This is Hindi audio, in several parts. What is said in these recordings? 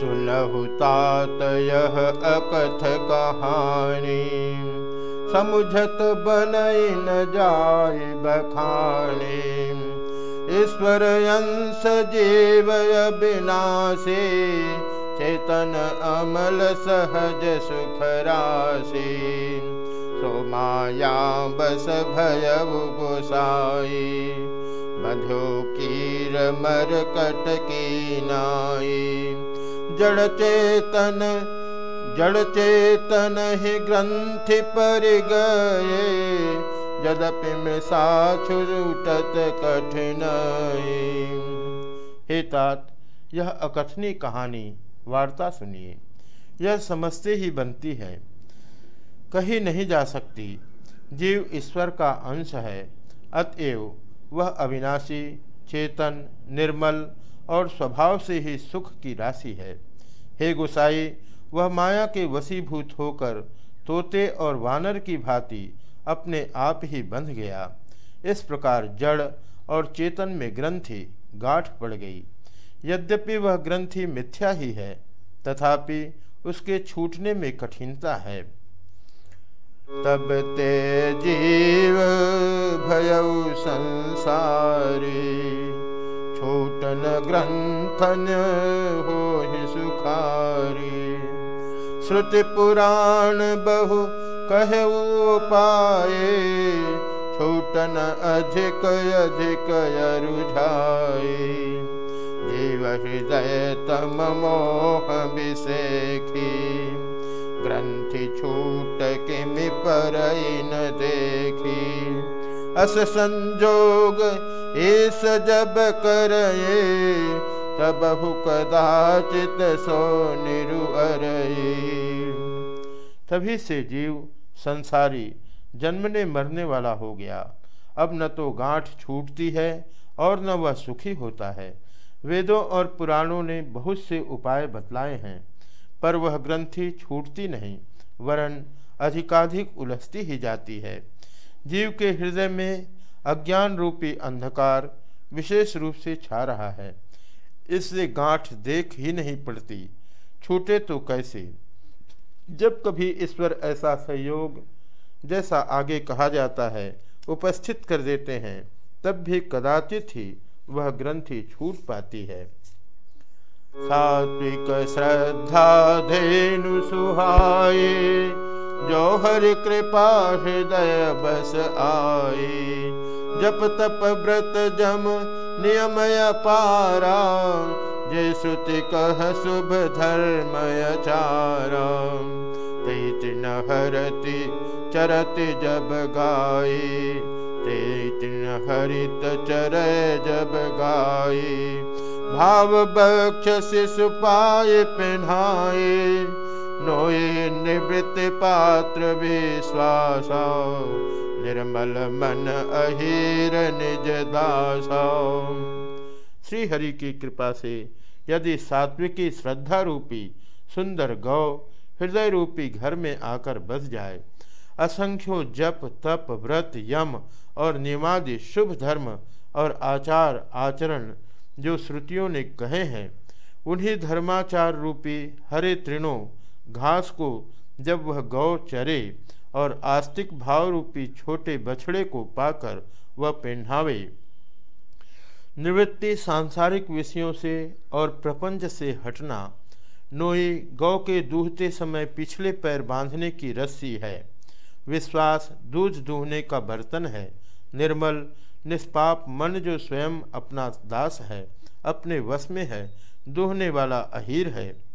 सुनहु तात यह अकथ कहानी। समुझत बनई न जाय बखानी। ईश्वर अंश जीव विनाशी चेतन अमल सहज सुख राशि। सो माया बस भयउ गोसाई मधो नाई जड़ चेतन जड़ चेतन ही ग्रंथि पर गए। यद्यपि मृषा छुटत कठिन हे तात, यह अकथनी कहानी, वार्ता सुनिए। यह समझते ही बनती है। कही नहीं जा सकती। जीव ईश्वर का अंश है। अतएव वह अविनाशी, चेतन, निर्मल और स्वभाव से ही सुख की राशि है। हे गुसाई, वह माया के वसीभूत होकर तोते और वानर की भांति अपने आप ही बंध गया। इस प्रकार जड़ और चेतन में ग्रंथि गाठ पड़ गई। यद्यपि वह ग्रंथि मिथ्या ही है, तथापि उसके छूटने में कठिनता है। तब ते जीव भय संसारी। छोटन ग्रंथन हो सुखारी श्रुति पुराण बहु कहे पाए छोटन अधिक अधिक रुझाए जीव हृदय तम मोह विषेखी ग्रंथि छूट किमि पर न देखी। अस संजोग ईस जब करे तब कदाचित सो निरु तभी से जीव संसारी जन्मने मरने वाला हो गया। अब न तो गांठ छूटती है और न वह सुखी होता है। वेदों और पुराणों ने बहुत से उपाय बतलाए हैं, पर वह ग्रंथि छूटती नहीं, वरन अधिकाधिक उलझती ही जाती है। जीव के हृदय में अज्ञान रूपी अंधकार विशेष रूप से छा रहा है। इससे गांठ देख ही नहीं पड़ती। छूटे तो कैसे? जब कभी ईश्वर ऐसा संयोग जैसा आगे कहा जाता है, उपस्थित कर देते हैं, तब भी कदाचित ही वह ग्रंथि छूट पाती है। सात्विक श्रद्धा धेनु सुहाए जो हरि कृपा हृदय बस आए। जप तप व्रत जम नियमय पारा। जय श्रुति कह शुभ धर्मय चारा। तेत न हरति चरत जब गाये तेत न हरित चर जब गाये भाव बक्ष शिशु पाए पहनाए नोए पात्र विश्वास, निर्मल मन अहिर निज दासा। श्री हरि की कृपा से यदि सात्विकी श्रद्धा रूपी, सुंदर गौ हृदय रूपी घर में आकर बस जाए, असंख्यो जप, तप, व्रत, यम और निमादि शुभ धर्म और आचार, आचरण जो श्रुतियों ने कहे हैं, उन्हीं धर्माचार रूपी हरे तृणों घास को जब वह गौ चरे और आस्तिक भाव रूपी छोटे बछड़े को पाकर वह पहनावे। निवृत्ति सांसारिक विषयों से और प्रपंच से हटना नोई गौ के दूहते समय पिछले पैर बांधने की रस्सी है। विश्वास दूध दूहने का बर्तन है। निर्मल, निष्पाप मन जो स्वयं अपना दास है, अपने वश में है, दूहने वाला अहीर है।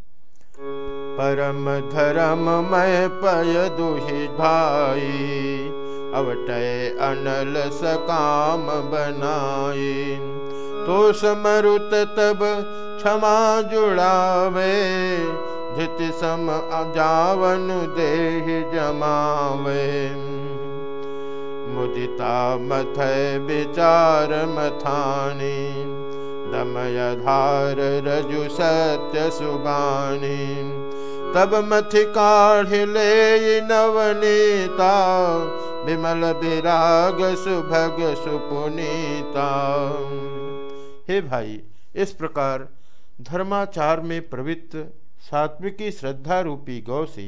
परम धर्म मय पय दुहि भाई अवटय अनल सकाम बनाए तो समरुत तब क्षमा जुड़ावे धित सम जावन देह जमावे। मुदिता मथ विचार मथानी दमय धार रजु सत्य सुबानी, तब मथ काढ़ ले नवनीता, विमल विराग सुभग सुपुनीता। हे भाई, इस प्रकार धर्माचार में प्रवृत्त सात्विकी श्रद्धा रूपी गौ से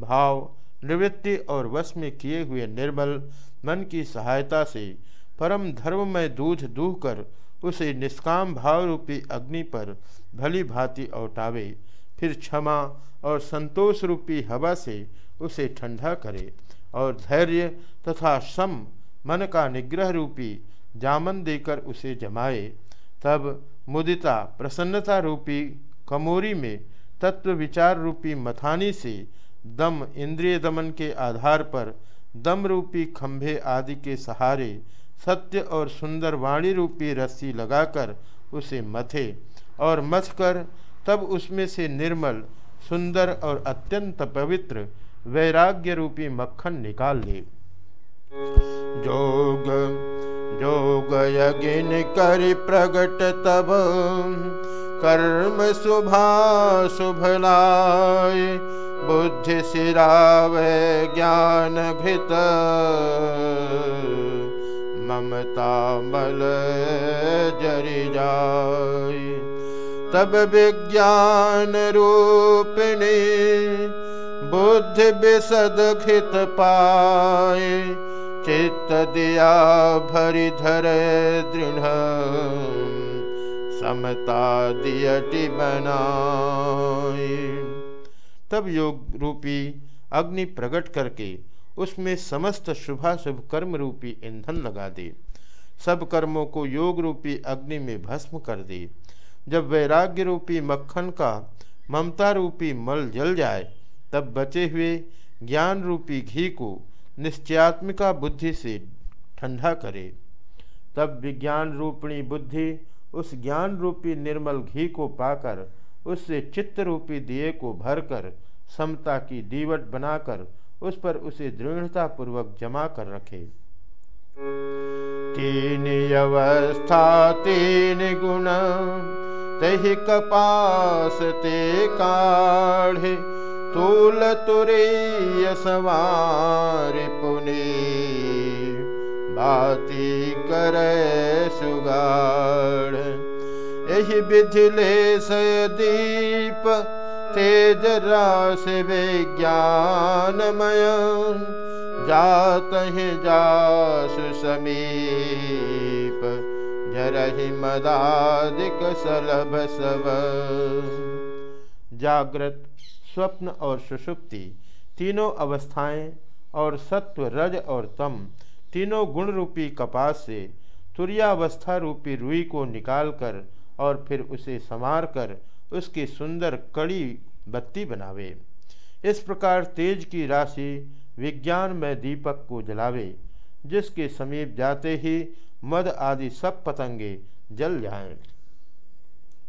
भाव, निवृत्ति और वश में किए हुए निर्मल मन की सहायता से परम धर्म में दूध दूह कर उसे निष्काम भाव रूपी अग्नि पर भली भांति औटावे, फिर क्षमा और संतोष रूपी हवा से उसे ठंडा करे और धैर्य तथा सम मन का निग्रह रूपी जामन देकर उसे जमाए। तब मुदिता प्रसन्नता रूपी कमोरी में तत्व विचार रूपी मथानी से दम इंद्रिय दमन के आधार पर दम रूपी खंभे आदि के सहारे सत्य और सुंदर वाणी रूपी रस्सी लगाकर उसे मथे और मथ कर तब उसमें से निर्मल, सुंदर और अत्यंत पवित्र, वैराग्य रूपी मक्खन निकाल ले। जोग जोग यगिन कर प्रगट तब, कर्म शुभा शुभ लाय, बुद्धि सिरावे ज्ञान भित ममता मल जरि जाय। तब विज्ञान रूपिणी बुद्धि विशद घित पाए चित्त दिया भरि धर दृढ़। समता दियटि बनाए तब योग रूपी अग्नि प्रकट करके उसमें समस्त शुभाशुभ कर्म रूपी ईंधन लगा दे। सब कर्मों को योग रूपी अग्नि में भस्म कर दे। जब वैराग्य रूपी मक्खन का ममता रूपी मल जल जाए, तब बचे हुए ज्ञान रूपी घी को निश्चयात्मिका बुद्धि से ठंडा करे। तब विज्ञान रूपिणी बुद्धि उस ज्ञान रूपी निर्मल घी को पाकर, उससे चित्त रूपी दिए को भरकर, समता की दीवट बनाकर उस पर उसे दृढ़ता पूर्वक जमा कर रखे। तीन अवस्था, तीन गुण, तही कपास, ते काढ़े, तूल तुरीय सवार पुनि बाती करे सुगाड़ यही विधि ले दीप तेज रास विज्ञानमय, जात ही जासु समीप, जरहि मदादिक सलभ सब जागृत, स्वप्न और सुषुप्ति तीनों अवस्थाएँ और सत्व, रज और तम तीनों गुण रूपी कपास से तुरियावस्था रूपी रुई को निकालकर और फिर उसे संवार कर उसकी सुंदर कड़ी बत्ती बनावे। इस प्रकार तेज की राशि विज्ञान में दीपक को जलावे, जिसके समीप जाते ही मद आदि सब पतंगे जल जाएँ।